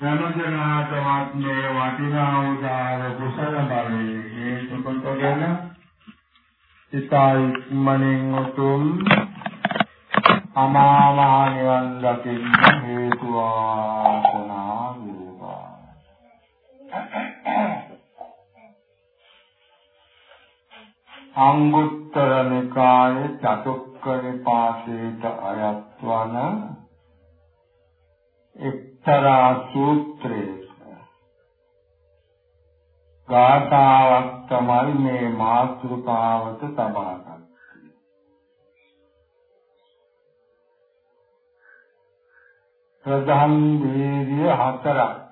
සමජනාතවත් මේ වටිනා උදාර කුසල බලයේ හේතු කොටගෙන සිතයි මනින් උතුම් අමාමහ නිවන් දකින්න හේතු වාසනා වේවා අංගුත්තර නිකායේ චතුක්ක නිපාතේට අයත් වන එක්තරා සූත්‍රයක ගාථාවක් තමයි මේ මාතෘකාවට තබා ගත්තේ. ප්‍රධාන වීර්ය හතරක්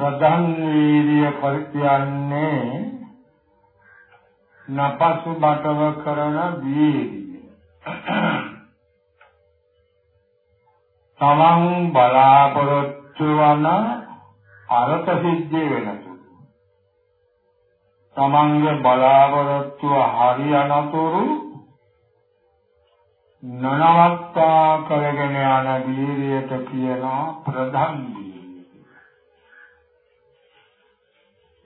ප්‍රධාන වීර්ය පරිත්‍යන්නේ නපසු බටව කරන වීර්ය. තමන් බලාපොරොත්තු වන අර්ථ සිද්ධිය වෙනතු තමන්ගේ බලාපොරොත්තු හරියනතුරු නනවත්තා කරගෙන යන වීර්යයට කියන ප්‍රධාන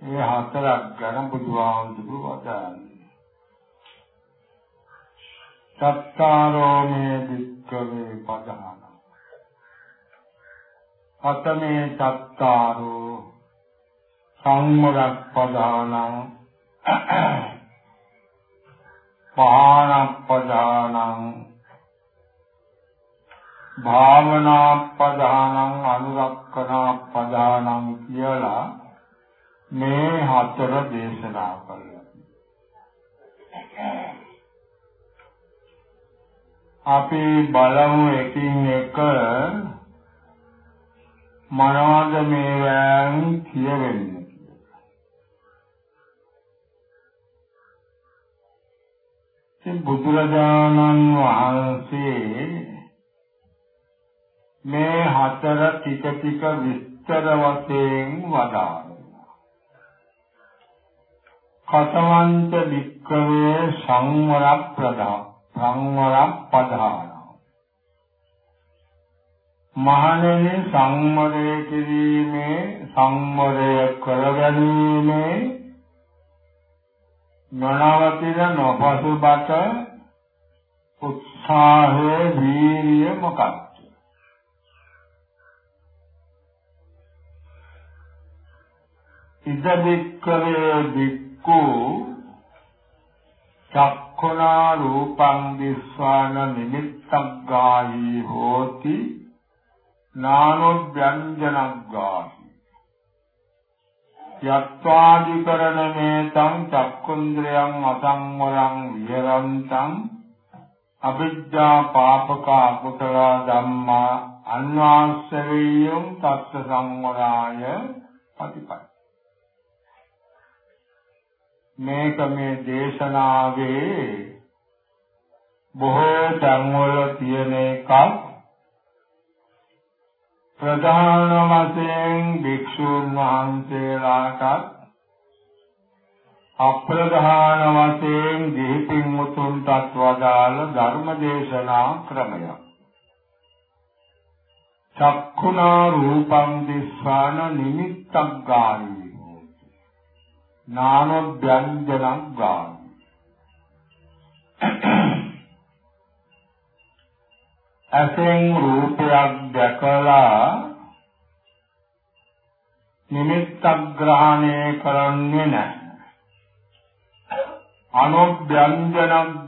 මේ හතරක් ගැන බුදුහාමුදුරුවෝ වදාළා. සත්තාරෝ මේ වික්කවේ පදහන. අතමේ සත්තාරෝ සම්මරක් පදානං පහන පදානං භාවනා පදානං අනුරක්කනා පදානං කියලා මේ හතර දේශනා කළා අපි බලමු එකින් එක මොනවද මේවැන් කියවෙන්නේ ඉතින් බුදුරජාණන් වහන්සේ මේ හතර ටික ටික විස්තර වශයෙන් වදාළා. කතවන්ත වික්කවේ සංවර ප්‍රදා සංවර පදාන මහණෙනි සංවරය කිරීමේ සංවරය කරගැනීමේ නොනවතින නොපසුබට උත්සාහයේ වීර්ය මොකක්ද? ඉද බික්කවේ බික්කු චක්ඛුනා රූපං දිස්වාන නිමිත්තක් ගාහි හෝති නානොව්‍යංජනක් ගාහි යත්වාදිකරණමේ තං චක්කුන්ද්‍රයන් අසංවරං විහරන්තං අවිද්‍යා පාපක අකුසල ධම්මා අන්වාස්සවේයං තත්ත සංවරාය පටිපටි මේක මේ දේශනාවේ බොහෝ තැන්වල තියෙන එකක්. ප්‍රධාන වශයෙන් භික්ෂුන් වහන්සේලාටත් අප්‍රධාන වශයෙන් දීපින් මුතුන්ටත් වදාළ ධර්ම දේශනා ක්‍රමයක්. චක්ඛුනා රූපං දිස්වාන නිමිත්තක් ගාමි. නානොව්‍යංජනං ගාමි. අසෙන් රූපයක් දැකලා නිමිත්තක් ග්‍රහණය කරන්නේ නැහැ. අනොව්‍යංජන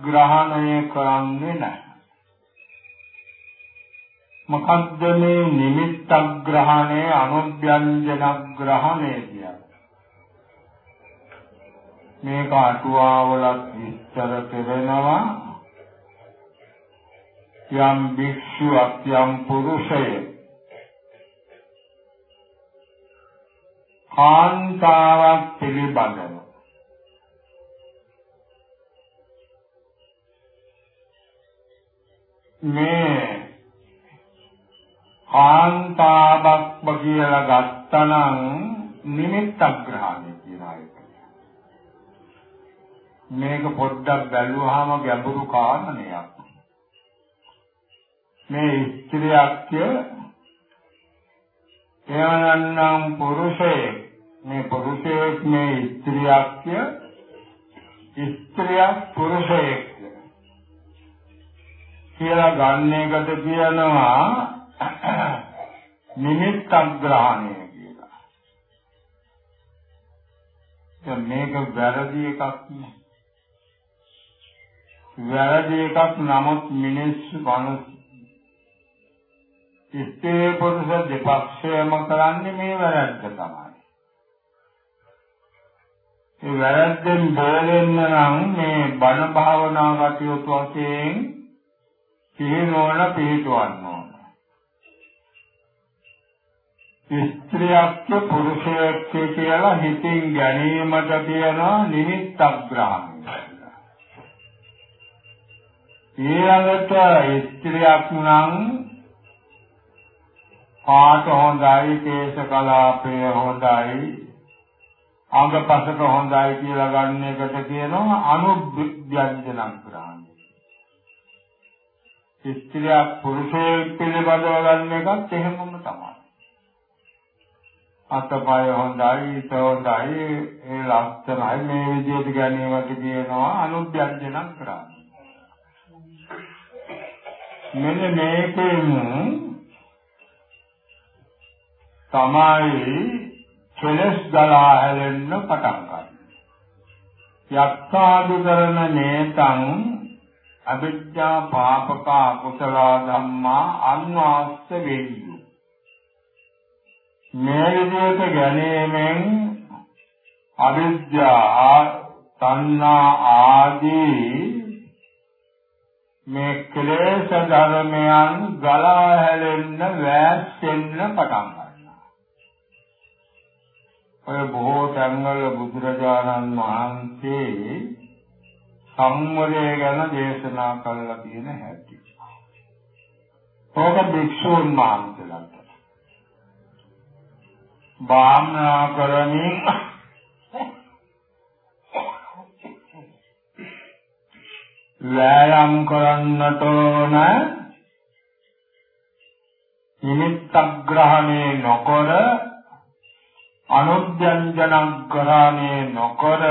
ග්‍රහණය කරන්නේ නැහැ. මොකද්ද මේ නිමිත්තක් ග්‍රහණය අනොව්‍යංජන ග්‍රහණය කියන්නේ මේක අටුවාවලත් විස්තර කරනවා යම් භික්ෂුවක් යම් පුරුෂයෙක් කාන්තාවක් පිළිබඳව මේ කාන්තාවක්ම කියලා ගත්තනම් නිමිත්තක් ග්‍රහණය කියලා එක. මේක පොඩ්ඩක් බැලුවාම ගැඹුරු කාරණයක්. මේ ස්ත්‍රියක්ය එවනම් පුරුෂයෙක් මේ පුරුෂයෙක් මේ ස්ත්‍රියක්ය ස්ත්‍රියක් පුරුෂයෙක් කියලා ගන්න එකට කියනවා නිමිත්තක් ග්‍රහණය කියලා. දැන් මේක වැරදි එකක් නේ. වැරදි එකක් නමුත් මිනිස්සු මනස ස්ත්‍රී පුරුෂ දෙපක්ෂයම කරන්නේ මේ වැරද්ද තමයි. ඒ වැරද්දෙන් බේරෙන්න නම් මේ බණ භාවනා කටයුතු වශයෙන් සිහිනෝන පිළිතුවන්න ඕන. ස්ත්‍රියක් පුරුෂයෙක් කියලා හිතින් ගැනීමට කියනවා නිමිත්තක් ඊළඟට ස්ත්‍රියක් නම් පාට හොඳයි, කේශ කලාපය හොඳයි, අංගපසක හොඳයි කියලා ගන්න එකට කියනවා අනුභ්‍යංජනං ග්‍රහණය. ස්ත්‍රියක් පුරුෂයෙක් පිළිබඳව ගන්න එකත් එහෙමම තමයි. අතපය හොඳයි, හිත හොඳයි, ඒ ලක්ෂණයි මේ විදිහට ගැනීමට කියනවා අනුභ්‍යංජනං ග්‍රහණය. මෙන්න මේකෙන් තමයි කෙලස් ගලා හැලෙන්න පටන් ගන්න. යක්ඛාදි කරන නේතං අවිද්‍යා පාපක අකුසල ධම්මා අන්වාස්ස වෙයි. මේ විදිහට ගැනීමෙන් අවිද්‍යා තණ්හා ආදී මේ ක්ලේශ ධර්මයන් ගලා හැලෙන්න වැස්සෙන්න පටන් ගන්නවා. ඔය බොහෝ තැන්වල බුදුරජාණන් වහන්සේ සම්වරය ගැන දේශනා කළා කියන හැටි. ඕක භික්ෂුන් වහන්සේලාට. භාවනා කරමින් වෑයම් කරන්නට ඕන නිමිත්ත ග්‍රහණය නොකර අනුද්‍යංජන ග්‍රහණය නොකර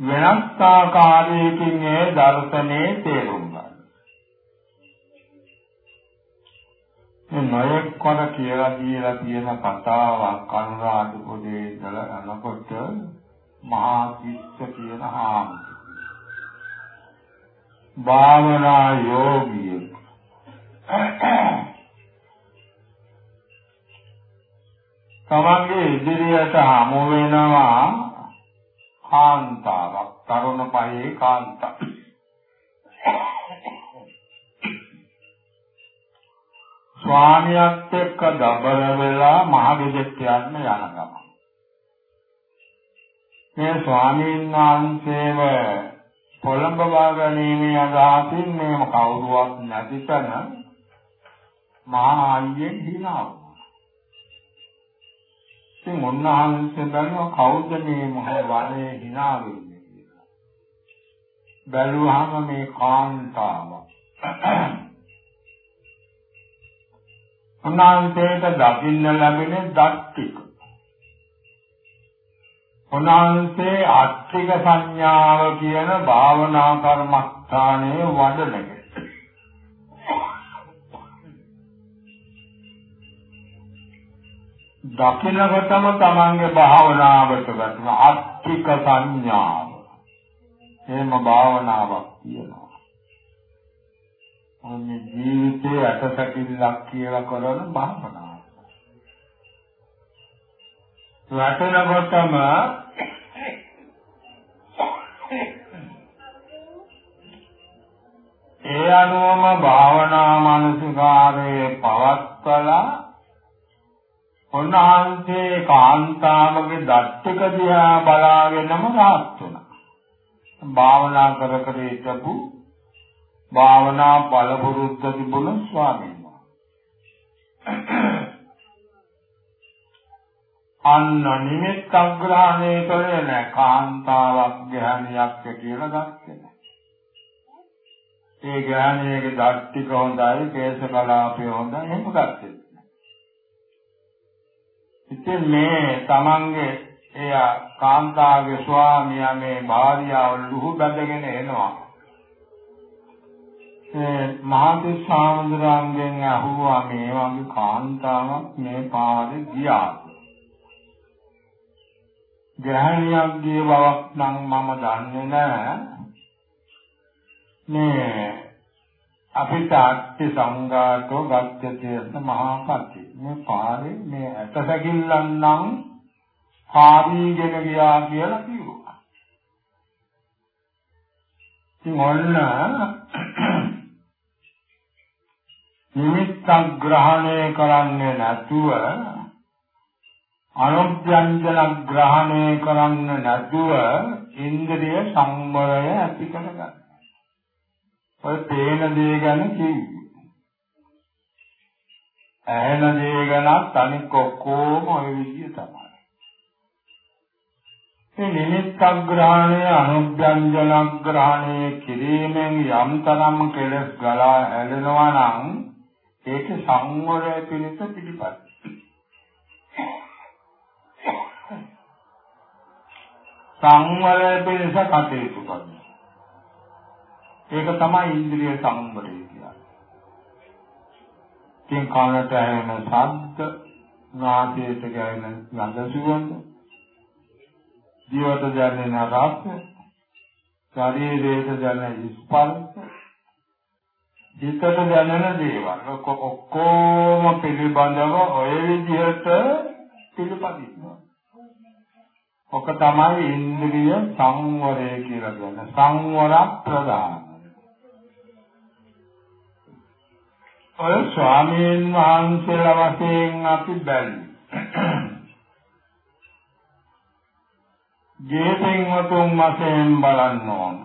වෙනස් ආකාරයකින් ඒ දර්ශනේ තේරුම් ගන්න. මේ නොයෙක් කොට කියලා කියලා තියෙන කතාවක් අනුරාධපුරේ ඉඳලා යනකොට මහා කිස්ස කියන හාමුදුරුවෝ භාවනා යෝගිය තමන්ගේ ඉදිරියට හමු වෙනවා කාන්තාවක්. තරුණ පහේ කාන්තා. ස්වාමියාත් එක්ක දබර වෙලා මහගෙදරට යන්න යන ගමන්. මේ ස්වාමීන් වහන්සේව පොළඹවා ගැනීමේ අදහසින් මේම කවුරුවක් නැති තැන මහා අයියෙන් hina වුණා. ඉතින් උන්වහන්සේ දන්නවා කවුද මේ මහ වනයේ hina වෙන්නේ කියලා. බැලුවහම මේ කාන්තාව. උන්වහන්සේට දකින්න ලැබෙන දත් ටික. උන්වහන්සේ අට්ඨික සංඥාව කියන භාවනා කර්මස්ථානයේ වඩනක. දකින්නකොටම තමන්ගේ භාවනාවට වැටෙන අට්ඨික සංඥාව. එහෙම භාවනාවක් තියෙනවා. ඔන්නේ ජීවිතයේ අටසකිල්ලක් කියලා කරන භාවනාව. වැටෙනකොටම ඒ අනුවම භාවනා මානසිකාරයේ පවත්වලා උන්වහන්සේ කාන්තාවගේ දත්තක දිහා බලාගෙනම rahat වුණා. භාවනා කර කර හිටපු භාවනා බලපුරුද්ද තිබුණු ස්වාමීන් වහන්සේ. අන්න නිමිත්ත අග්‍රහණය කරේ නැහැ කාන්තාවක් ගැහණියක් කියලා ගත්තේ නැහැ. ඒ ගැහණියගේ දත්තික හොඳයි, කේශ කලාපය හොඳයි එහෙම ගත්තේ නැහැ. ඉතින් මේ තමන්ගේ එය කාන්තාගේ ස්වාමියා මේ භාර්යාව ලුහු බැඳගෙන එනවා. ඒ මහති සාමුද්‍රාංගෙන් අහුවා මේ වගේ කාන්තාවක් මේ පාරේ ගියා. ග්‍රහණයක් ගිය බවක් නම් මම දන්නේ නැහැ. මේ අපිට අත්ති සංඝාතෝ ගච්ඡතේස මහා පති. මේ පාරේ මේ ඇටසැකිල්ලන් නම් පාරීගෙන ගියා කියලා කිව්වා. ඉතින් ඔන්න නිමිත්ත ග්‍රහණය කරන්නේ නැතුව අනුභ්‍යංජන ග්‍රහණය කරන්න නැතුව ඉන්ද්‍රිය සංවරය ඇති කරගන්න. ඔය පේන දේ ගැන කිව්වේ. ඇහෙන දේ ගැනත් අනික ඔක්කොම ඔය විදිය තමයි. මේ නිමිත්ත ග්‍රහණය අනුභ්‍යංජන ග්‍රහණය කිරීමෙන් යම් තරම් කෙලස් ගලා හැලෙනවා නම් ඒක සංවරය පිණිස පිළිපදිනවා. සංවරය පිණිස කටයුතු කරනවා. ඒක තමයි ඉන්ද්‍රිය සංවරය කියන්නේ. තින් කනට ඇහෙන ශබ්ද, නාසයට ගැහෙන ගඳ සුවඳ, ජීවිත දැනෙන රස, ශරීරයට දැනෙන ස්පර්ශ, හිතට දැනෙන දේවල් ඔක්කොම පිළිබඳව ඔය විදිහට පිළිපදිනවා. ඔක තමයි ඉන්ද්‍රිය සංවරය කියලා කියන්නේ. සංවර ප්‍රදාන. ඔය ස්වාමීන් වහන්සේලා වශයෙන් අපි බැලුවේ. ජීවිතින් වතුන් වශයෙන් බලන්න ඕන.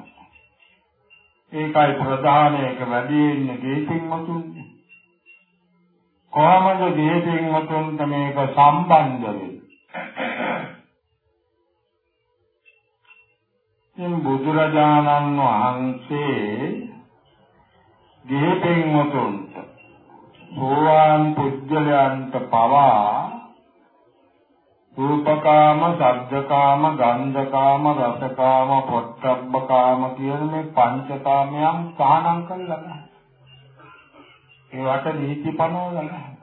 ඒකයි ප්‍රධාන එක වැඩි ඉන්නේ ජීවිතින් වතුන්නේ. කොහොමද ජීවිතින් වතුන්ට මේක සම්බන්ධ වෙන්නේ? ඉතින් බුදුරජාණන් වහන්සේ දීපෙන්වතුන්ට සෝවාන් පුජ්‍යලයන්ට පවා රූපකාම, සද්දකාම, ගන්ධකාම, රසකාම, පොට්ටබ්බකාම කියන මේ පංචකාමයන් සාහනම් කළා නැහැ. ඒවට නීති පනවලා නැහැ.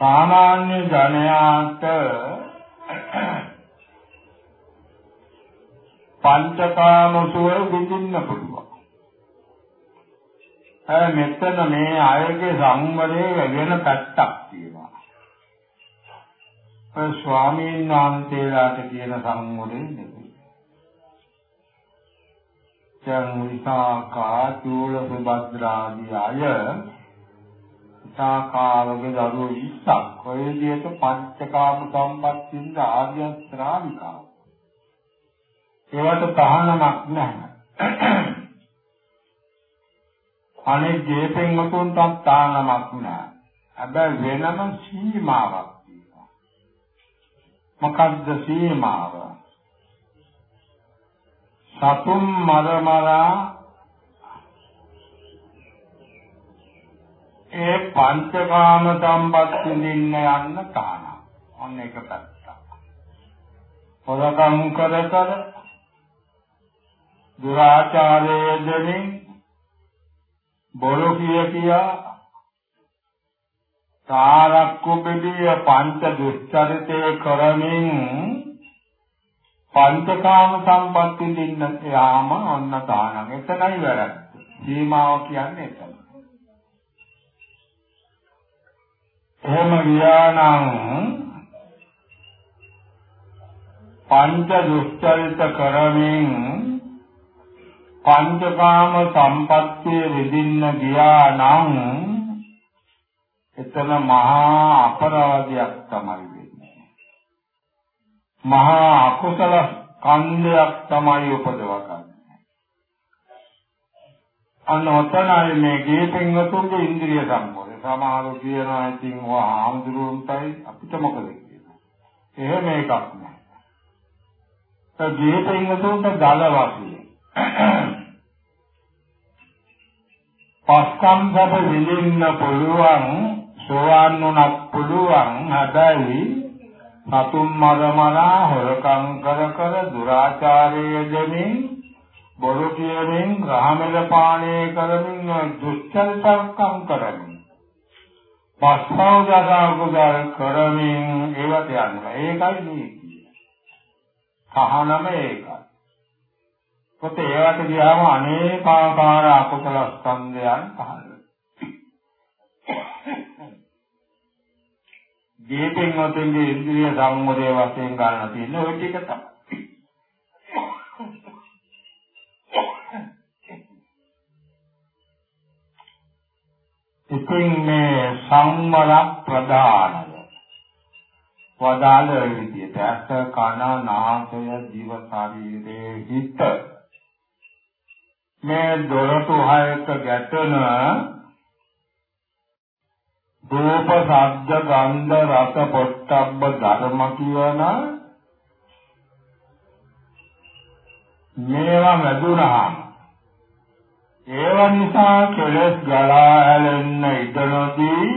සාමාන්‍ය ජනයාට පංචකාම සුවය විඳින්න පුළුවන්. ඒ මෙතන මේ අයගේ සංවරයේ වෙන පැත්තක් තියෙනවා. ඒ ස්වාමීන් වහන්සේලාට කියන සංවරය නෙවෙයි. දැන් විසාකා චූල සුභද්‍රාදී අය විසාකාවගේ දරුවෝ 20ක් ඔය විදිහට පංචකාම සම්පත්තිಯಿಂದ ආර්ය ශ්‍රාවිකාව ඒවට තහනමක් නැහැ. අනේ ජීපෙන් මුතුන්ටත් තහනමක් නැහැ. හැබැයි වෙනම සීමාවක් තියෙනවා. මොකද්ද සීමාව? සතුම් මරමරා ඒ පංචකාම සම්පත් විඳින්න යන්න තහනම්. ඔන්න එක පැත්තක්. හොරකම් කර කර දුරාචාරයේ දෙමින් බොරු කිය කියා තාරක්කු බෙදිය පංච දුස්චරිතේ කරමින් පංචකාම සම්පatti දින්න යාම ඔන්න තානං එතනයි වැරද්ද. සීමාව කියන්නේ එතන. එහෙම ගියානම් පංච දුස්චරිත කරමින් පංචකාම සම්පත්තිය විඳින්න ගියා නම් එතන මහා අපරාධයක් තමයි වෙන්නේ. මහා අකුසල කන්දයක් තමයි උපදව ගන්න. අන්න ඔතනයි මේ ගේපෙන්වතුන්ගේ ඉන්ද්‍රිය සම්පෝරය. සමහරව කියනවා ඉතින් ඔය ආම්දුරුන්ටයි අපිට මොකද කියලා. එහෙම එකක් නෑ. ඒ ගේපෙන්වතුන්ට දල වශයෙන් පස්කම් සබ විඳින්න පුළුවන් සෝවාන් වුණත් පුළුවන් හැබැයි සතුන් මරමලා හොරකම් කර කර දුරාචාරයේ දෙමින් බොරු කියමින් රහමෙල පානය කරමින් දුස්චරිතකම් කරමින් පස්වදා කුසල් කරමින් ඒවට යනවා ඒකයි මේ සහනම ඒකයි. පොත ඒවට ගියාම අනේකාකාර අකුසල ස්කන්ධයන් පහළ දීපෙන් ඔතෙන්ගේ ඉන්ද්‍රිය සම්මෝධය වශයෙන් ගන්න තියෙන ওই ටික තමයි. ඉතින් මේ සංවර ප්‍රදානය වදාළ විදිහට ඇස කන නාසය දිව ශරීරයේ හිත මේ දොරටු හයක ගැටෙන රූප ශබ්ද ගන්ධ රස පොට්ටබ්බ ධර්ම කියන මේවා ලැබුණාම ඒව නිසා කෙලස් ගලා හැලෙන්න ඉඩ නොදී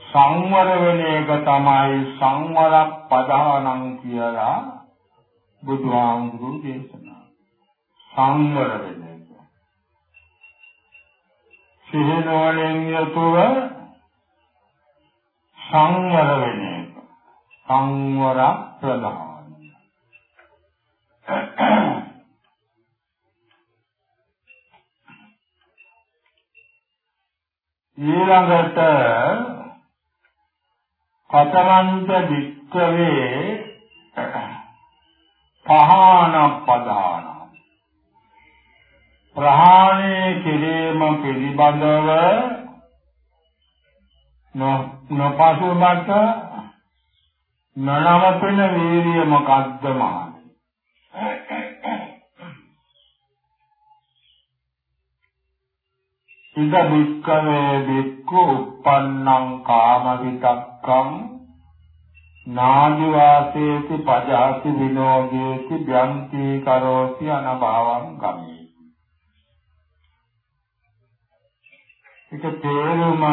සංවර වෙන එක තමයි සංවර පදානං කියලා බුදුහාමුදුරුවෝ දේශනා සංවර වෙන එක. සිහිනවලින් යතුව සංවර වෙන එක. සංවර ප්‍රධාන. ඊළඟට කතරන්ත වික්කවේ පහාන පදාන ප්‍රහාණය කිරීම පිළිබඳව නොපසුබට නනවතන වීර්ය මොකද්ද මහත් ඉද වික්කවේ වික්ඛු uppannං කාම විතක්කං නාදි වාසේති පජාති විනෝදේති භ්‍යන්ති කරෝති අනභවං ගමේ. ඒක තේරුම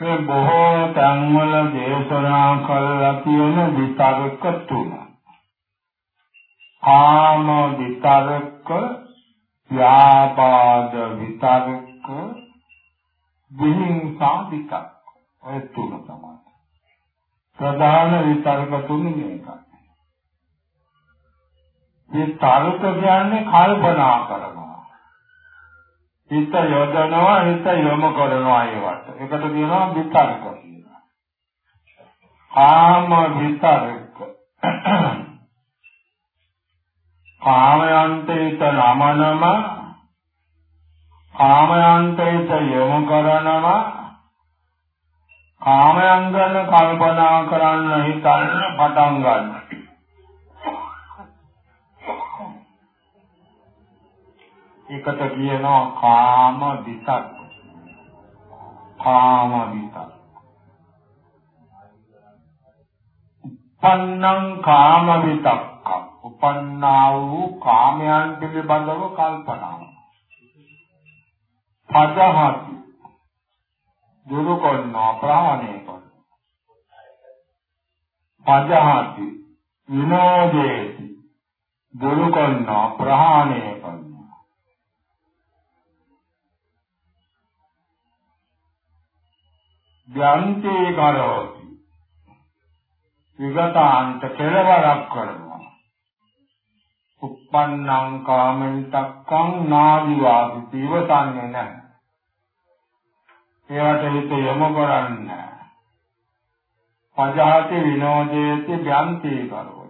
මේ බොහෝ තන්වල දේශනා කළා කියන විතරක තුන. කාම විතරක, ව්‍යාපාද විතරක, විහිංසා විතරක. ඔය තුන තමයි. ප්‍රධාන විතරක තුන මේකයි. මේ තර්ක කියන්නේ කල්පනා කරනවා. හිත යොදනවා හිත යොමු කරනවා ඒවට. ඒකට කියනවා විතර්ක කියලා. කාම විතර්ක. කාමයන්ට හිත නමනම කාමයන්ට හිත යොමු කරනවා කාමයන් ගැන කල්පනා කරන්න හිතන්න පටන් ගන්නවා. ඒකට කියනවා කාම විතක්. කාම විතක්. උපන්නං කාම විතක්ක. උපන්නා වූ කාමයන් පිළිබඳව කල්පනාව. පදහති. දුරු කරනවා ප්‍රහාණය කරනවා. පදහති. විනෝදේති. දුරු කරනවා ප්‍රහාණය කරනවා. යන්තේ කරෝති විගතාන්ත කෙලවරක් කරනවා. උප්පන්නං කාමෙන්තක්කං නාදිවාති ඉවසන්නේ නැහැ. ඒවට හිත යොමු කරන්නේ පජාති විනෝදේති යන්තේ කරෝති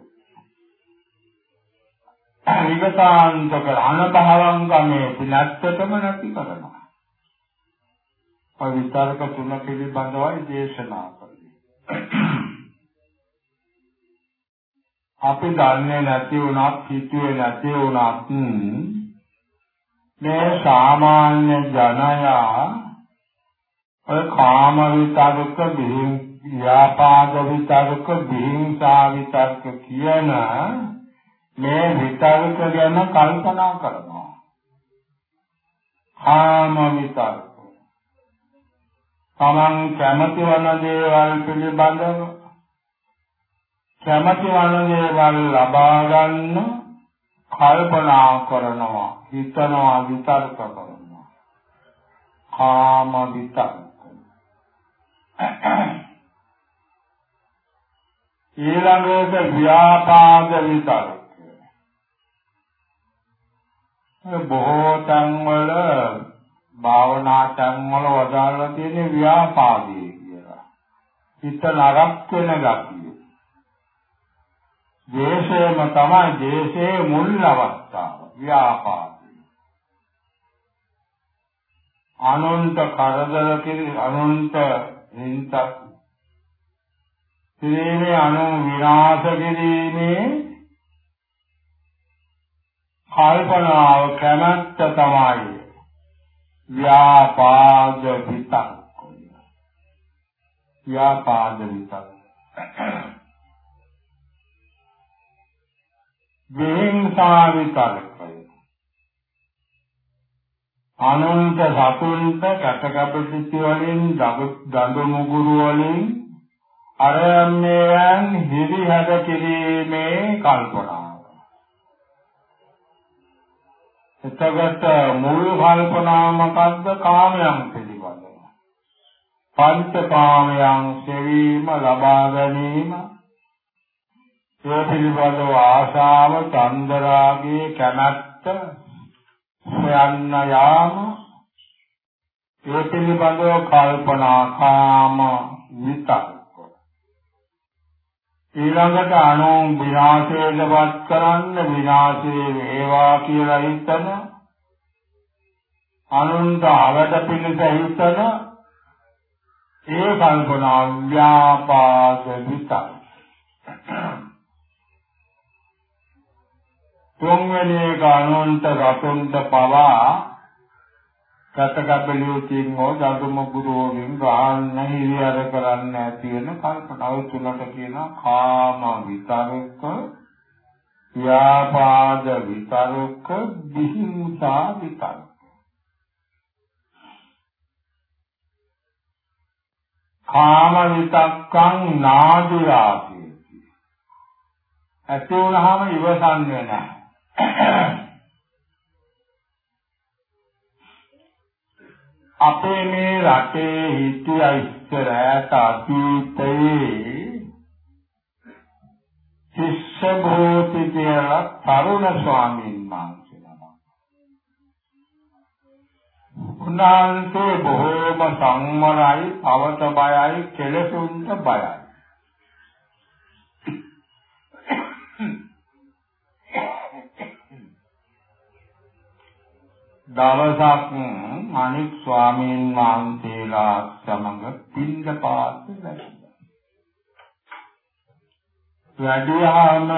විගතාන්ත කර අනභවං ගමේ පිනත්තටම නැති කරනවා. විතරක තුන පිළිබඳවයි දේශනා කළේ. අපි දන්නේ නැති වුණත් හිතුවේ නැති වුණත් මේ සාමාන්‍ය ජනයා ඔය කාම විතරක ව්‍යාපාද විතරක විහිංසා විතරක කියන මේ විතරක ගැන කල්පනා කරනවා කාම විතරක තමන් කැමති වන දේවල් පිළිබඳව කැමති වන දේවල් ලබා ගන්න කල්පනා කරනවා හිතනවා විතර්ක කරනවා. කාම විතර්ක. ඊළඟට ව්‍යාපාද විතර්ක. බොහෝ තැන්වල භාවනා තැන්වල වදාළා තියෙන ව්‍යාපාදේ කියලා. හිත නරක් වෙන ගතිය. දේශේම තමයි දේශේ මුල් අවස්ථාව ව්‍යාපාදේ. අනුන්ට කරදර කිරි අනුන්ට හිංසක් කිරීමේ අනු විනාශ කිරීමේ කල්පනාව කැමැත්ත තමයි ව්‍යාපාද විතක්. ව්‍යාපාද විතක්. විහිංසා විතක්කය අනන්ත සතුන්ට කැටකපිටි වලින් දඬු මුගුරු වලින් අරයන්යන් හිරිහැර කිරීමේ කල්පනාව එතකොට මුල් කල්පනා මොකද්ද? කාමයන් පිළිබඳව. පංච කාමයන් සෙවීම ලබා ගැනීම. ඒ පිළිබඳව ආශාව චන්දරාගේ කැමැත්ත හොයන්න යාම. ඒ පිළිබඳව කල්පනා කාම විතක්. ඊළඟට අනු විනාශයටපත් කරන්න විනාශේ වේවා කියලා හිතන අනුන්ට අවද පිණිස හිතන ඒ කල්පනා ව්‍යාපාද විතක් තුන්වෙනි එක අනුන්ට රතුන්ට පවා කටකබලියකින් හෝ දඩුම ගුරුවරින් ගහන්න හිරියර කරන්න ඇති වෙන කල්පනාව තුනට කියන කාම විතරක ව්‍යාපාද විතරක විහිංසා විතරක. කාම විතක්කං නාදුරාති ඇති වුණාම ඉවසන්නේ නැහැ. අපේ මේ රටේ හිටිය ඉස්සර ඈත අතීතයේ ශිෂ්‍ය භූති කියලා තරුණ ස්වාමීන් වහන්සේ නමක්. උන්වහන්සේ බොහෝම සංවරයි, පවත බයයි, කෙලසුන්ට බයයි. දවසක් අනික් ස්වාමීන් වහන්සේලා සමග පින්දපාත වැඩියා. වැඩියාම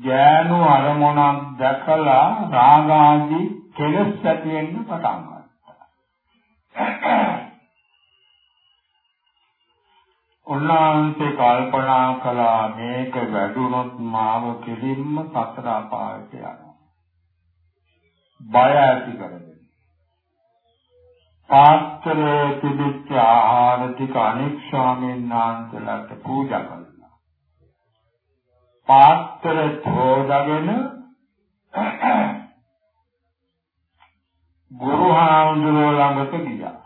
ඥානු අරමුණක් දැකලා රාගාදී කෙලස් ඇති වෙන්න පටන් ගත්තා. උන්වහන්සේ කල්පනා කළා මේක වැඩුණොත් මාව කෙලින්ම සතර අපායට යනවා. බය ඇති කරගෙන පාත්‍රයේ තිබිච්ච ආහාර ටික අනෙක් ස්වාමීන් වහන්සේලාට පූජා කළා. පාත්‍ර තෝදාගෙන ගුරු හාමුදුරුවෝ ළඟට ගියා.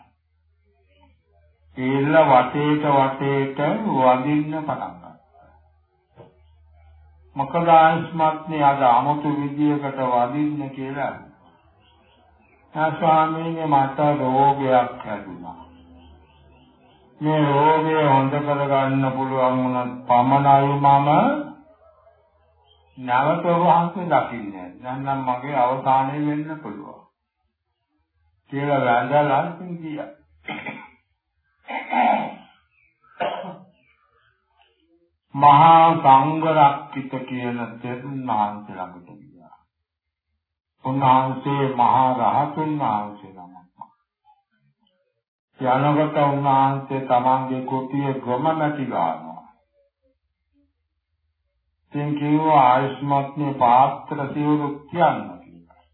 ඒල්ල වටේට වටේට වදින්න පටන් ගත්තා. මොකද ආස්මත්නේ අද 아무තු විදියකට වදින්න කියලා ස්වාමීනි මට රෝගයක් හැදුනා. මේ රෝගය හොඳ කරගන්න පුළුවන් වුණත් පමණයි මම නැවත වහන්සේ දකින්නේ. නැත්නම් මගේ අවසානය වෙන්න පුළුවන්. කියලා වැඳලා ගියා. මහා සංඝරක්කිත කියන තෙරුණාන්සේ ළඟට ගියා. උන්වහන්සේ මහා රහතුන් වහන්සේ නමක්. යනකොට උන්වහන්සේ තමන්ගේ කුටියේ ගොම නැති ගන්නවා. ඉතින් කිව්වා ආයුෂ්මත්නේ පාත්‍ර සිවුරු කියන්න කියලා.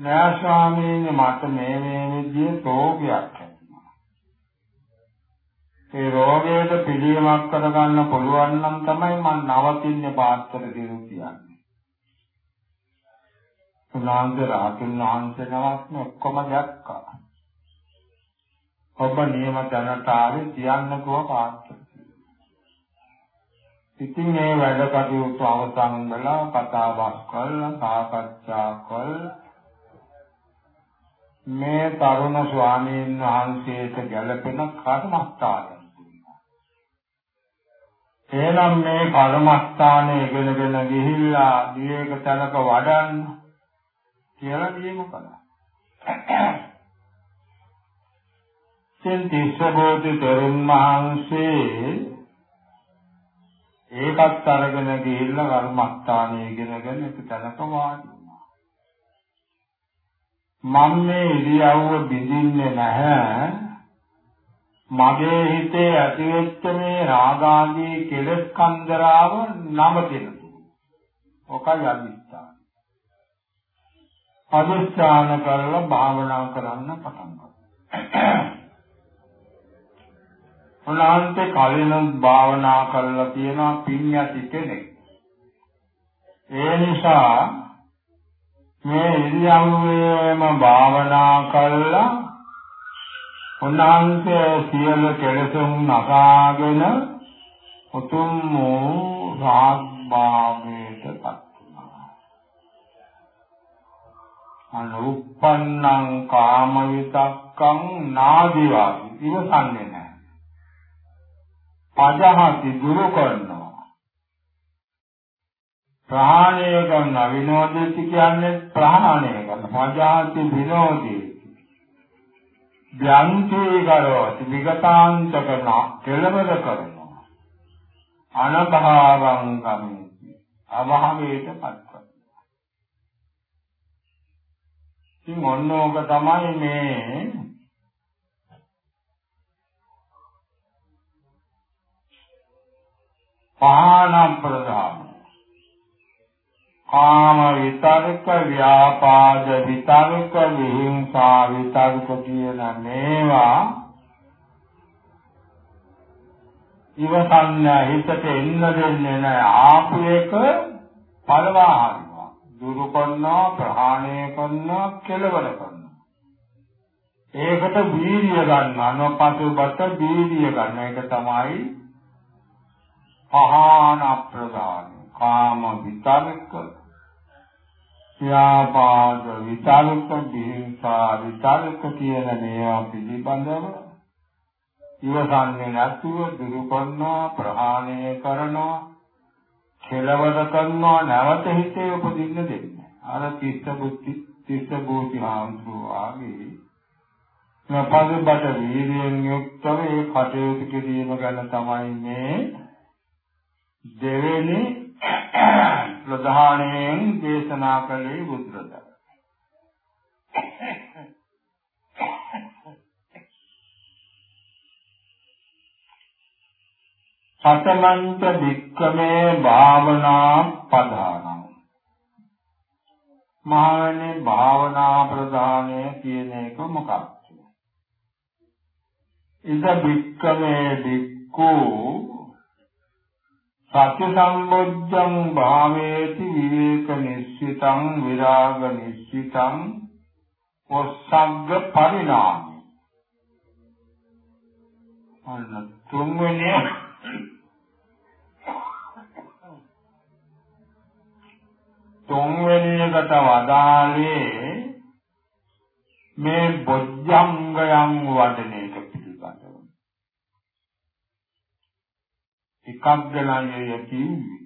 නෑ ස්වාමීනි මට මේ මේ විදිහේ රෝගයක් ඒ රෝගයට පිළියමක් කරගන්න පුළුවන් නම් තමයි මම නවතින්නේ පාත්‍ර දිරු කියන්නේ. උනාන්දර රහතුන් වහන්සේ නමක් ඔක්කොම දැක්කා. ඔබ නියම තැනට ආවේ කියන්නකෝ පාත්‍ර. ඉතින් මේ වැඩ කටයුතු අවසන් වෙලා කතා බස් කරලා සාකච්ඡා කළා මේ තරුණ ස්වාමීන් වහන්සේට ගැළපෙන කර්මස්ථානය එහෙනම් මේ කර්මස්ථානයේ ඉගෙනගෙන ගිහිල්ලා දීයක තැනක වඩන්න කියලා දීම කළා. සෙන් තිස්සබෝධි තරුණ මහන්සේ ඒකත් අරගෙන ගිහිල්ලා කර්මස්ථානයේ ඉගෙනගෙන එක තැනක වාඩි වුණා. මම මේ ඉරියව්ව බිඳින්නේ නැහැ මගේ හිතේ ඇතිවෙච්ච මේ රාගාදී කෙලෙස් කන්දරාව නමතින. ඔකයි අදිස්ථාන. අදිස්ථාන කරලා භාවනා කරන්න පටන් ගත්තා. උනාන්තේ කලින් භාවනා කරලා තියෙනවා පින් ඇති කෙනෙක්. ඒ නිසා මේ ඉරියව්වේම භාවනා කළා උන්වහන්සේ සියලු කෙලෙසුන් නසාගෙන උතුම් වූ රාග්භාවයට පත් අනුප්පන්නං කාම විතක්කං නාදිවාති. ඉවසන්නේ නැහැ. පජහති දුරු කරනවා. ප්‍රහාණය කරන විනෝදිත කියන්නේ ප්‍රහාණය කරන පජහති විනෝදී යන්තේ කරෝති විගතාන්ත කරන කෙලවර කරනවා. අනභාවං ගමති. අභාවයට පත් කරනවා ඉතින් ඔන්නෝක තමයි මේ පහන ප්‍රධාන. කාම විතර්ක ව්‍යාපාද විතර්ක විහිංසා විතර්ක කියන මේවා ඉවසන්න හිතට එන්න දෙන්නේ නැහැ. ආපු එක පළවා හරිනවා දුරු කරනවා ප්‍රහාණය කරනවා කෙලවර කරනවා ඒකට වීර්ය ගන්න අනපසුබට වීර්ය ගන්න එක තමයි පහාන ප්‍රදාන කාම විතර්ක ව්‍යාපාද විතර්ක දිහිංසා විතර්ක කියන මේවා පිළිබඳව ඉවසන්නේ නැතුව දුරු කරනවා ප්‍රහාණය කරනවා. කෙලවර කරනවා නැවත හිතේ උපදින්න දෙන්නේ අර තිස්ස බුද්ධි තිස්ස බෝධි ආන්තුවාගේ නපදබට වීර්යයෙන් යුක්තව ඒ කටයුතු කිරීම ගැන තමයි මේ දෙවෙනි ප්‍රධානයෙන් දේශනා කළේ බුදුරජාණන්. සතමන්ත වික්කමේ භාවනා පදානං මහණෙනි භාවනා ප්‍රධානය කියන එක මොකක්ද? ඉද වික්කමේ වික්කෝ සත්‍ය සම්බොජ්ජං භාවේති විවේක නිස්සිතං විරාග නිස්සිතං ඔස්සග්ග පරිණාමි අන්න තුන්වෙනි තුන්වෙනි එකට වදාළේ මේ බොජ්ජංගයන් වඩන එක එකක් ගණන්ය යති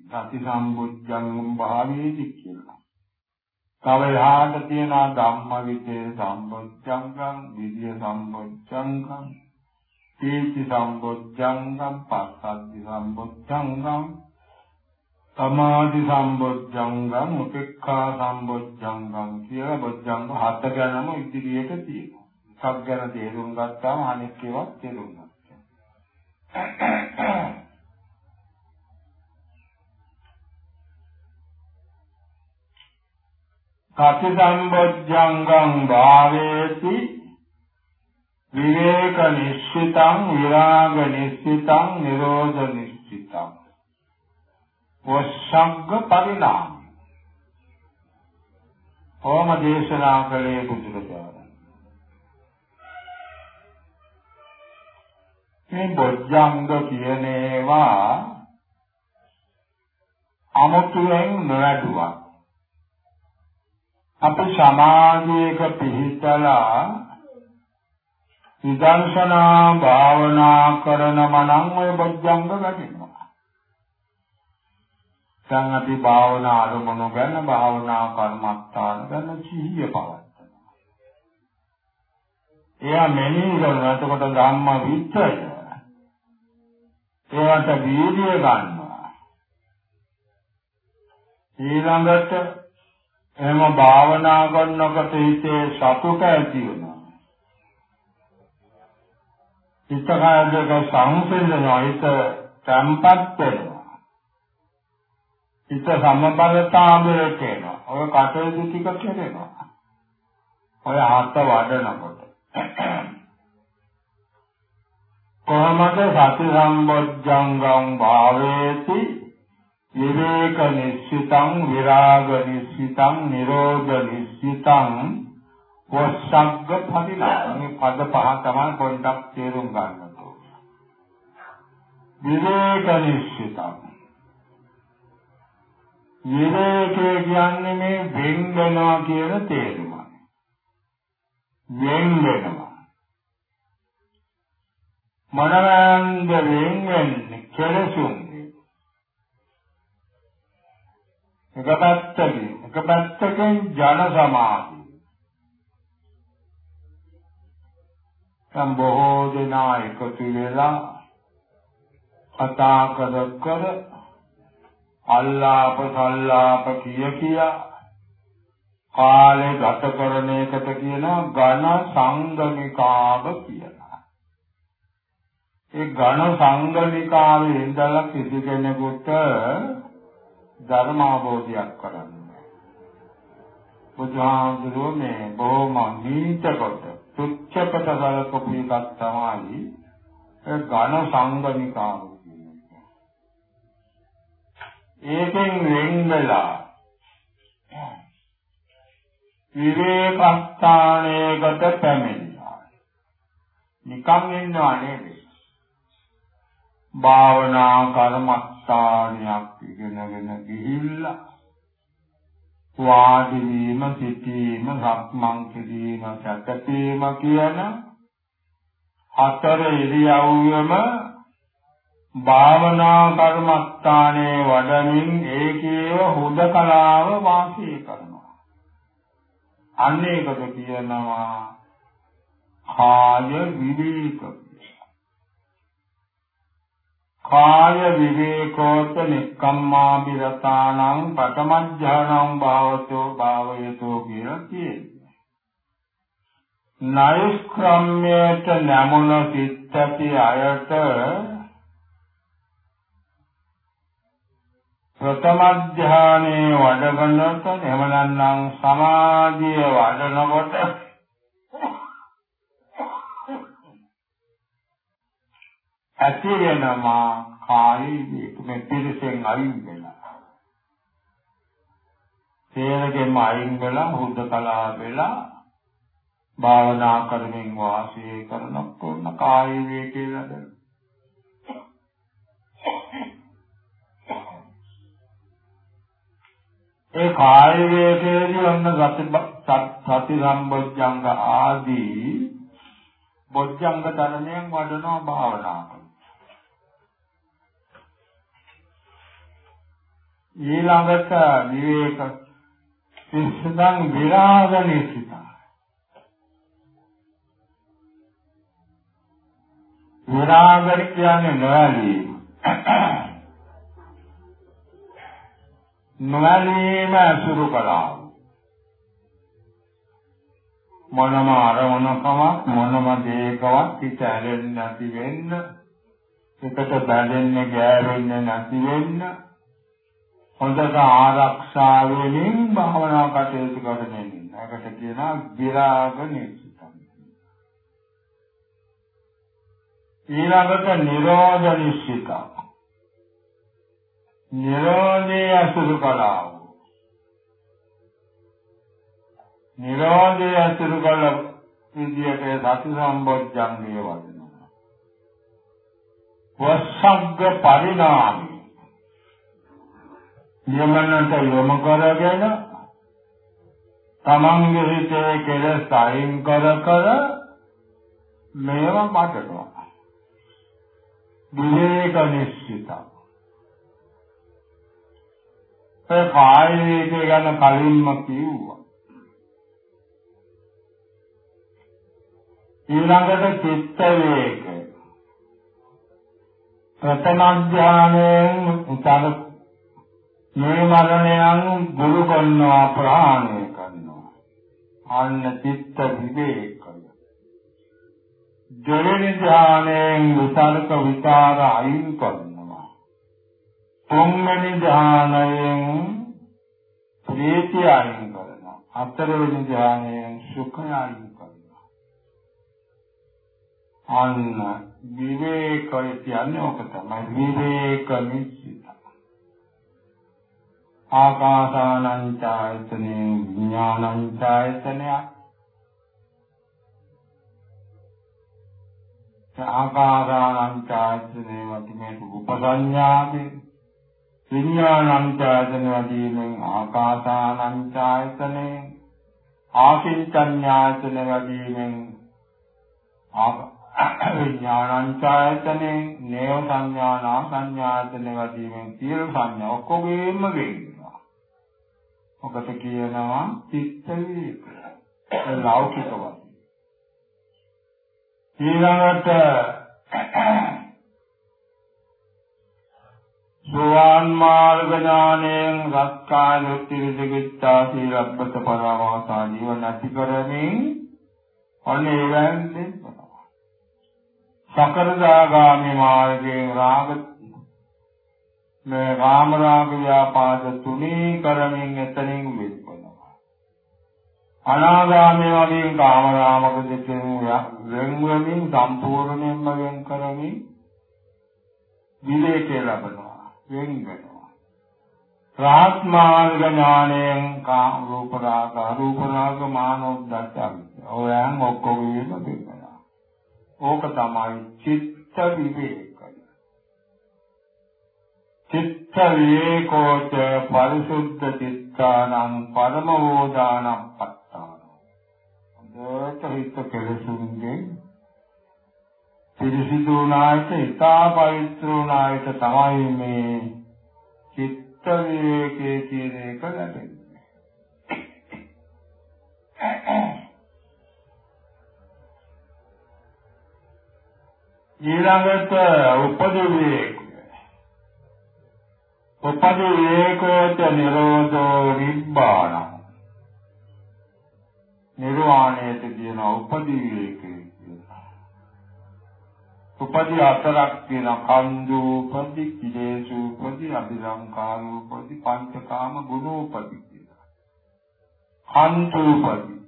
සති සම්බුද්ධං භාවේති කියලා. තව එහාට තියෙනවා ධම්ම විදේ සම්බුද්ධංගම්, විද්‍ය සම්බුද්ධංගම්, පීති සම්බොජ්ජංගම් පස්සද්ධි සම්බොජ්ජංගම් සමාධි සම්බොජ්ජංගම් උපේක්ඛා සම්බොජ්ජංගම් කියලා බොජ්ජංග හත ගැනම ඉදිරියට තියෙනවා. සබ් ගැන තේරුම් ගත්තාම අනෙක් ඒවා තේරුම් ගන්නවා. සති සම්බොජ්ජංගම් භාවේති විවේක නිශ්චිතං විරාග නිශ්චිතං නිරෝධ නිශ්චිතං වස්සග්ග පරිණාම. ඕම දේශනා කළේ බුදුරජාණන්. මේ බොජ්ජංග කියන ඒවා අමුතුවෙන් නොවැඩුවක් අපි සමාධියක පිහිටලා විදර්ශනා භාවනා කරන මනං ඔය බොජ්ජංග වැඩිනවා. දැන් අපි භාවනා අරමුණු ගැන භාවනා කර්මස්ථාන ගැන සිහිය පවත්වනවා. එයා මෙනෙහි කරනවා එතකොට ධම්ම විචය. ඒවට වීර්ය ගන්නවා. ඊළඟට එහෙම භාවනා කරනකොට හිතේ සතුට ඇති වෙනවා. හිත කායයක සංසිඳනවා හිත තැම්පත් වෙනවා. හිත සමබරතාවයට එනවා. ඔය කටයුතු ටික කෙරෙනවා. ඔය හත වඩනකොට. කොහොමද සති සම්බොජ්ජංගම් භාවේති විවේක නිශ්චිතං විරාග නිශ්චිතං නිරෝධ නිශ්චිතං වස්සග්ග පරිණාම මේ පද පහ තමයි පොඩ්ඩක් තේරුම් ගන්න ඕනේ. විවේක නිශ්චිතං විවේකේ කියන්නේ මේ වෙන් වෙනවා කියන තේරුමයි. වෙන් වෙනවා. මනරංග වෙන් වෙන්නේ කෙලසුන් එක පැත්තකින් එක පැත්තකින් ජන සමාධිය. සම් බොහෝ දෙනා එකතු වෙලා කතා කර කර අල්ලාප සල්ලාප කිය කියා කාලේ ගත කරන එකට කියන ඝන සංගමිකාව කියලා. ඒ ඝන සංගමිකාවේ ඉඳලා කිසි කෙනෙකුට ධර්ම අවබෝධයක් කරන්න. බුදුහාමුදුරුවෝ මේ බොහොම නීච කොට තුච්ඡකට බලකපු එකක් තමයි ඒ ඝන සංගමිකාව කියන්නේ. ඒකෙන් වෙන් වෙලා විවේකස්ථානයකට පැමිණියා. නිකන් ඉන්නව නෙවෙයි. භාවනා කර්මස්ථානයක් ඉගෙනගෙන ගිහිල්ලා වාඩි වීම සිටීම සක්මන් කිරීම සැතපීම කියන හතර ඉරියව්වෙම භාවනා කර්මස්ථානයේ වඩමින් ඒකේව හුදකලාව වාසය කරනවා අන්න ඒකට කියනවා කාය විවේක කාය විවේකෝත නික්කම්මා විරතානං පඨමඥානං භාවතෝ භාවයතෝ කියලා කියන්නේ. නෛෂ්ක්‍රම්‍යයට නැමුණ සිත්ති අයට ප්‍රථම ධානයේ වඩගන්නට එහෙම නැත්නම් සමාධිය වඩනකොට ඇති වෙනවා කායේ මේ පිළිසෙන් අයින් වෙලා. තේරෙකම අයින් වෙලා හුදකලා වෙලා භාවනා කරමින් වාසය කරනකොට කාය වේකේ ලැබෙන. ඒ කාය වේකේදී ඔන්න සති සති සම්බොජ්ජංග ආදී බොජ්ජංග ධර්මයෙන් වඩනවා භාවනා කරනවා. ඊළඟට විවේක සිස්සං විරාග නිසිත විරාගය කියන්නේ නොඇලීම. නොඇලීම අසුරු කළා. මොනම අරමුණකවත් මොනම දෙයකවත් හිත ඇලෙන්නේ නැති වෙන්න එකට බැඳෙන්නේ ගෑවෙන්නේ නැති වෙන්න හොඳට ආරක්ෂා වෙමින් භාවනා කටයුතු කරමින් ඒකට කියනවා විරාග නිසිතම් ඊළඟට නිරෝධ නිශ්චිතම් නිරෝධය අසුරු කලාව නිරෝධය අසුරු කළ විදියට සති සම්බොජ්ජංගය වදිනවා. වස්සග්ග පරිණාමි යමනට යොමු කරගෙන තමන්ගේ හිතේ කෙලස් අයින් කර කර මේව මතනවා. විවේක නිශ්චිත. ඒ කායයේ ගැන කලින්ම කිව්වා. ඊළඟට චිත්ත වේග ප්‍රථම ඥානයෙන් උතර මේ මරණයන් දුරු කරනවා ප්‍රහාණය කරනවා අන්න චිත්ත විවේකය දෙවෙනි ඥානයෙන් විතර්ක විචාර අයින් කරනවා තුන්වෙනි ඥානයෙන් ප්‍රීතිය අයින් කරනවා. හතරවෙනි ඥානයෙන් සුඛය අයින් අන්න විවේකය කියන්නේ ඔක තමයි. විවේක නිශ්චිත. ආකාසානං ඡායතනේ විඥානං ඡායතනය ආකාසානං ඡායතනේ වතිමේ රූපසඤ්ඤාවේ විඥානං ඡායතන වදීමෙන් ආකාසානං ඡායතනේ ආකින්චඤ්ඤායතන වදීමෙන් ආකාස විඥානංචායතනේ නේව සංඥානා සංඥායතන වදීමෙන් සියලු සංඥා ඔක්කොගෙම ගෙන්නවා. ඔකට කියනවා චිත්ත විවේක. ලෞකික වශයෙන්. ඊළඟට සෝවාන් මාර්ග ඥානයෙන් රක්කාය ත්‍රිවිධිතා සීලබ්බත පරමාසා ජීවන නැති කරමින් ඔන්නේ එවැන්නේ සකරදාගාමී මාර්ගයෙන් රාග මේ රාම රාග ව්‍යාපාද තුනී කරමින් එතනින් වෙනවා අනාගාමී වගේ කාම රාමක දෙකෙන් වෙන් වෙමින් සම්පූර්ණයෙන්ම වෙන් කරමින් විවේකේ ලබනවා. වෙන් වෙනවා රාත් මාර්ග ඥාණයෙන් කාම රූප රාග අරූප රාග මානෝද්දච්ච ඔයයන් ඔක්කොම වෙනවා ඕක තමයි චිත්ත විවේකය. චිත්ත විවේකෝච පරිසුද්ධ චිත්තානං පරමෝදානං පත්තාන. හොඳට හිත කෙලසුන්ගේ පිරිසිදු වුණාට ඉතා පවිත්‍ර වුණාට තමයි මේ චිත්ත විවේකයේ කියන එක ලැබෙන්නේ. ඊළඟට උපදී විවේකය. උපදී විවේකෝච නිරෝධෝ නිබ්බාන. නිර්වාණයට කියන උපදී විවේකය කියනවා. උපදී හතරක් තියෙන කන්දු උපදී, කිලේසු උපදී, අභිසංකාර උපදී, පංචකාම ගුණ උපදී කියලා. කන්තු උපදී.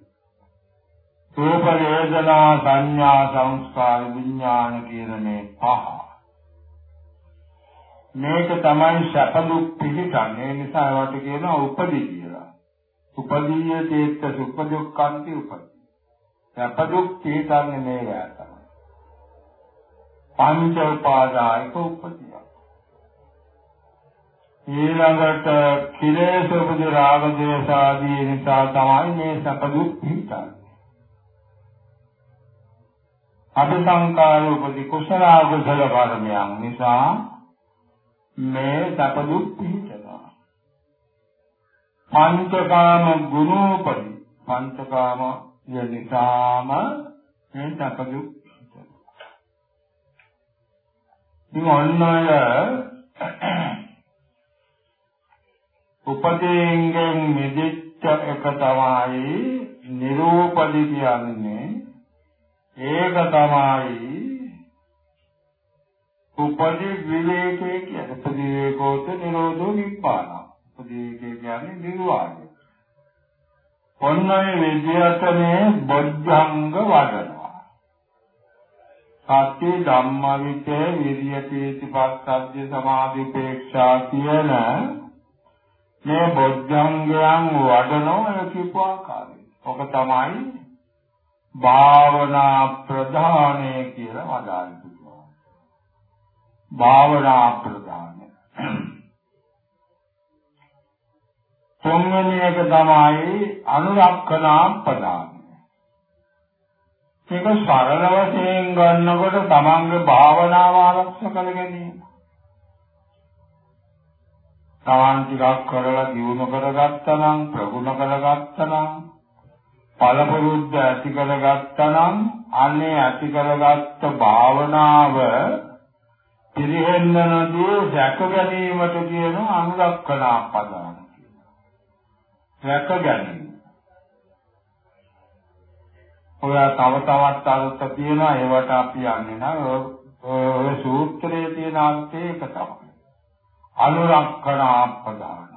රූප වේදනා සංඥා සංස්කාර විඥාන කියන මේ පහ. මේක තමයි සැප දුක් පිළිගන්නේ. ඒ නිසා ඒවට කියනවා උපදී කියලා. උපදීය තේත්ත සුඛ දුක්ඛන්ති උපදී. සැප දුක් පිළිගන්නේ මේ යා තමයි පංච උපාදායක උපදිය ඊළඟට කිලේශ උපදී රාග දේශ ආදී නිසා තමයි මේ සැප දුක් පිළිගන්නේ අபிසංකාර උපදී කුසල අකුසල කර්මයන් නිසා මේ සැප දුක් පිහිටනවා. පංචකාම ගුණෝපදී පංචකාම යනිකාම මේ සැප ඉතින් ඔන්න ඔය උපදීන්ගෙන් මිදිච්ච එක තමයි නිරූපදි කියන්නේ. ඒක තමයි උපදි විවේකයේ කියන්නේ. උපදි විවේකෝත් නිරෝධෝ නිපාන උපදි විවේකයේ කියන්නේ නිර්වාණය. ඔන්නයි විද්‍යාවට මේ බොද්ධංග වඩනවා සත්‍ය ධම්මවිතේ විරිය පීතිපස්සද්ධි සමාධි උපේක්ෂා කියන මේ බොද්ධංගයන් වඩනෝ කියපු ආකාරය. ඔක තමයි භාවනා ප්‍රධානය කියලා වදාළේ. භාවනා ප්‍රධානය. තුන්වෙනි එක තමයි අනුරක්ෂණා ප්‍රධානය. මේක සරල වශයෙන් ගන්නකොට තමන්ගේ භාවනාව ආරක්ෂා කර ගැනීම. තමන් ටිකක් කරලා දියුණු කරගත්තා නම් ප්‍රගුණ කරගත්තා නම් පළපුරුද්ද ඇති කරගත්තා නම් අනේ ඇති කරගත්ත භාවනාව පිරිහෙන්න නොදී රැක ගැනීමට කියන අනුරක්ෂණා පදාන කියනවා. රැක ගැනීම. ඔය තව තවත් අර්ථ තියෙනවා ඒවට අපි යන්නේ නැහැ. ඔය සූත්‍රයේ තියෙන අර්ථය ඒක තමයි. අනුරක්ෂණ ආපදාන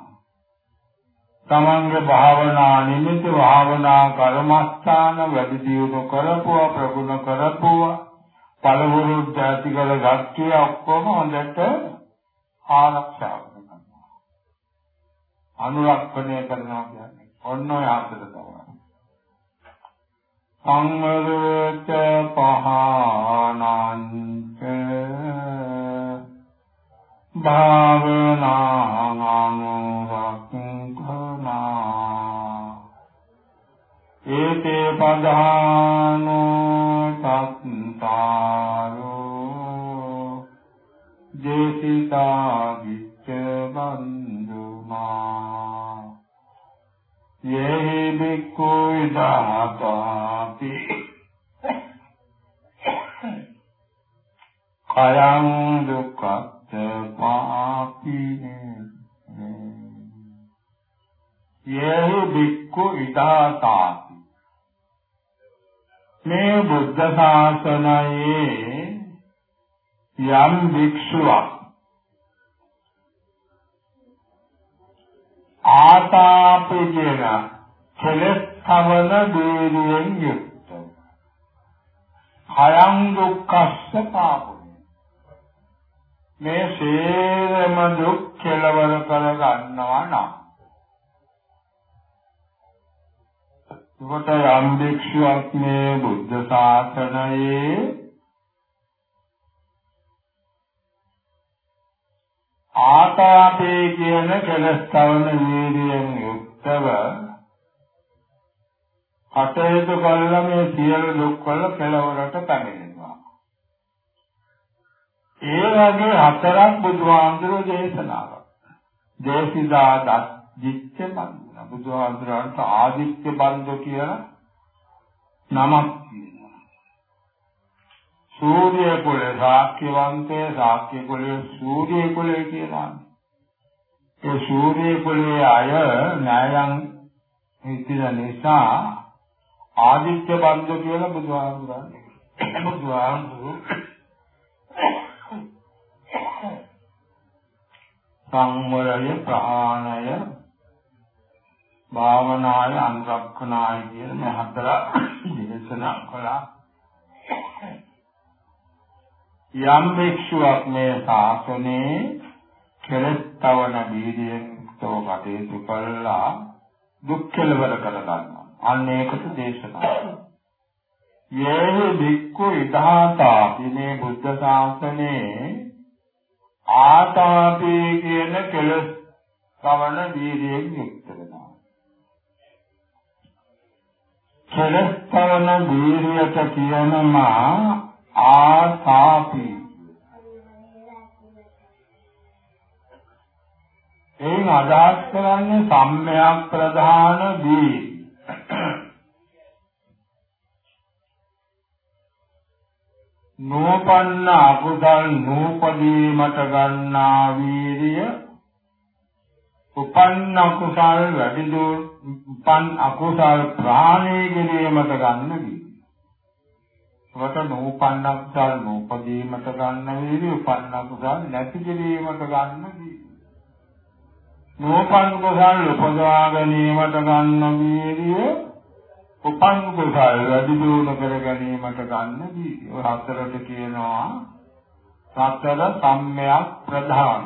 තමන්ගේ භාවනා නිමිති භාවනා කර්මස්ථාන වැඩි දියුණු කරපුවා ප්‍රගුණ කරපුවා පළමුරු ධාති කළ ගක්තිය ඔක්කොම හොඳට ආරක්ෂා කරනවා අනුරක්ෂණය කරනවා කියන්නේ ඔන්න ඔය හතර තමයි සංවරත පහනන්ත භාවනානුරක්ඛනා ඒතේ පධානෝ තත්තාරෝ දේසිතා විච්ච බන්දුමා යෙහි බික්ඛු ඉදාතාපි කයං දුක්ඛ යේහි බික්ඛු ඉදාතාති මේ බුද්ධ ශාසනයේ යම් භික්ෂුවක් ආතාපි කියන කෙලස් කවන දීරියෙන් යුක්ත. khයං දුක්ඛස්ස පාපෝ. මේ සේරම දුක් කෙලවර කර ගන්නවා නම්. එතකොට යම් භික්ෂුවක් මේ බුද්ධ ශාසනයේ ආතාපේ කියන කෙලස්තවන වීර්යයෙන් යුක්තව කටයුතු කළා මේ සියලු දුක් වල කෙලවරට පැමිණෙනවා. ඒ වගේ හතරක් බුදුහාමුදුරෝ දේශනා කළා. දේශිදා දත් දිච්ච බන්ධන බුදුහාමුදුරන්ට ආදිත්‍ය බන්ධ කියලා නමක් තියෙනවා. සූර්ය කුලේ ශාක්‍යවන්තේ ශාක්‍ය කුලේ සූර්ය කුලේ කියලා. ඒ සූර්ය කුලේ අය න්යායන් හිතින නිසා ආදිත්‍ය බන්ධ කියලා බුදුහාමුදුරන් බුදුහාමුදුරු සංවරය ප්‍රාණය භාවනාය අනුරක්ෂණාය කියන මේ හතර දේශනා කළා. යම් භික්ෂුවක් මේ ශාසනයේ කෙලස්තවන බීජයෙන් තෝ කටයුතු කළා දුක් කෙලවර කරගන්නවා. අන්න ඒකට දේශනා යේහි භික්ඛු ඉදාතා මේ බුද්ධ ශාසනයේ ආතාපේ කියන කෙලස් කවන වීර්යයෙන් යුක්ත වෙනවා. කෙලස් කවන වීර්යයට කියනවා ආතාපි. එයින් අදහස් කරන්නේ සම්මයක් ප්‍රධාන දී. නෝපන්න අකුසල් නූපදීමට ගන්නා වීරිය උපන්න අකුසල් වැඩි දුර උපන් අකුසල් ප්‍රාණය කිරීමට ගන්න වීරිය. වට නූපන්න අකුසල් නූපදීමට ගන්න වීරිය උපන්න අකුසල් නැති කිරීමට ගන්න වීරිය. නූපන් කුසල් උපදවා ගැනීමට ගන්න වීරිය උපන් කුසල් වැඩි දියුණු කර ගැනීමට ගන්න දීර්ය. ඔය හතරට කියනවා සතර සම්මයක් ප්‍රධාන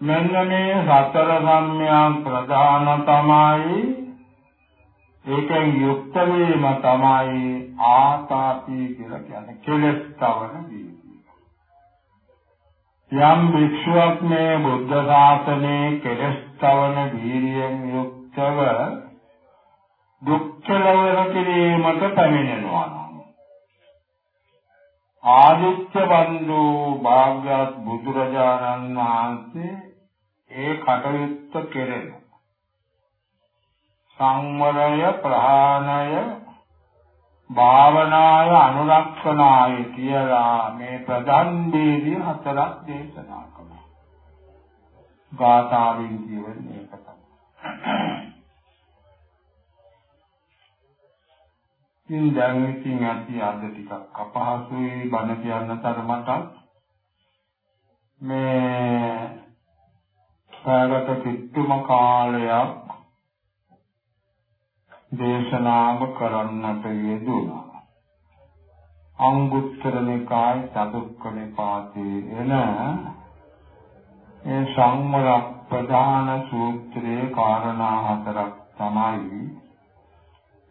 මෙන්න මේ සතර සම්මයක් ප්‍රධාන තමයි ඒකෙන් යුක්ත වීම තමයි ආතාපි කියලා කියන්නේ කෙලස් තවන දීර්ය. යම් භික්ෂුවක් මේ බුද්ධ ශාසනයේ කෙලස් තවන වීරියෙන් යුක්තව දුක්ඛලවර කිරීමට පැමිණෙනවා නම් ආදිත්‍ය බන්දු භාග්‍යවත් බුදුරජාණන් වහන්සේ ඒ කටයුත්ත කෙරෙන සංවරය ප්‍රහාණය භාවනාය අනුරක්ෂණාය කියලා මේ ප්‍රධාන දීදී හතරක් දේශනා කළා. ගාථාවෙන් කියවන්නේ ඒක තමයි. ඉතින් දැන් ඉතින් අපි අද ටිකක් අපහසුයි බණ කියන්න තරමට මේ සාගත කිට්ටුම කාලයක් දේශනාව කරන්නට යෙදුණා. අංගුත්තර නිකාය චතුක්ක නිපාතේ එන ඒ සංවර ප්‍රධාන සූත්‍රයේ කාරණා හතරක් තමයි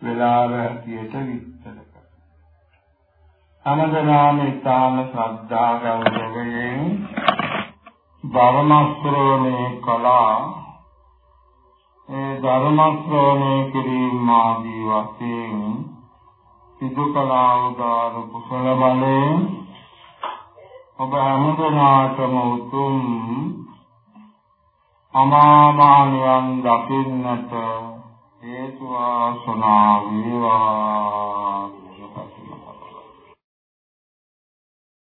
වෙලාව හැටියට විස්තර කරන්නේ. හැමදෙනාම ඊටාම ශ්‍රද්ධා ගෞරවයෙන් ධර්මස්ත්‍රෝණේ කලා ඒ ධර්ම ශ්‍රවණය කිරීම ආදී වශයෙන් සිදු කළා උදාර කුසල බලයෙන් ඔබ හැමදෙනාටම උතුම් අමාමානියන් දකින්නට හේතු වාසනා වේවා.